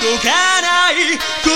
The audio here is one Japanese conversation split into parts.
動かない。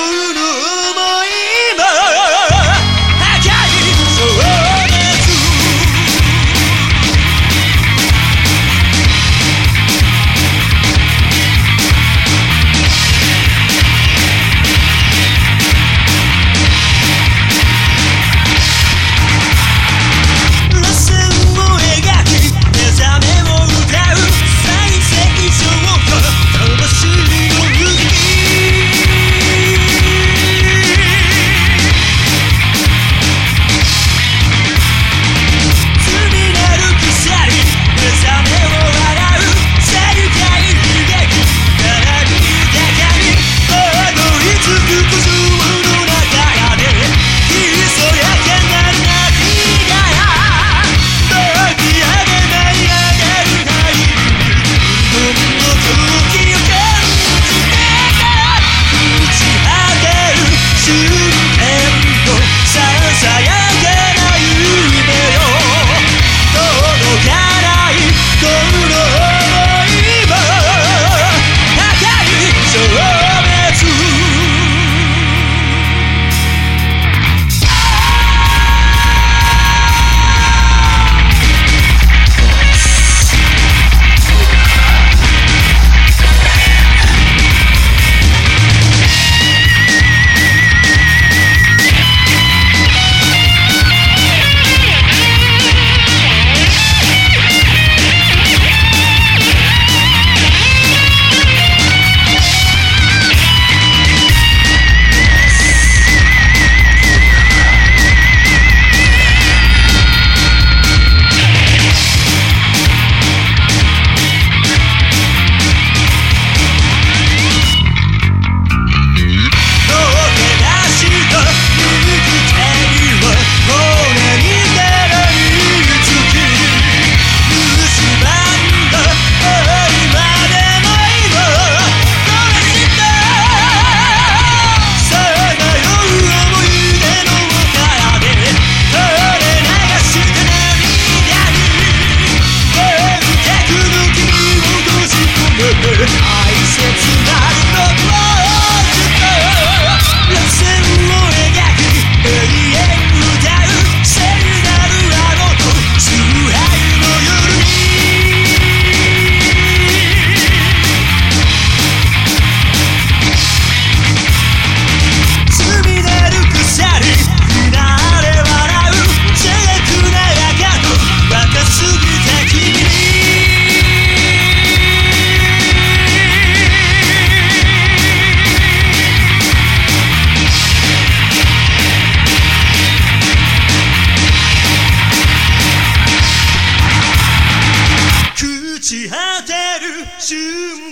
ち果てる瞬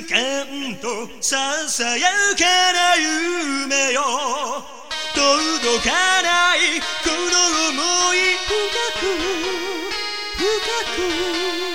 間とささやかな夢よ。届かないこの想い深く深く。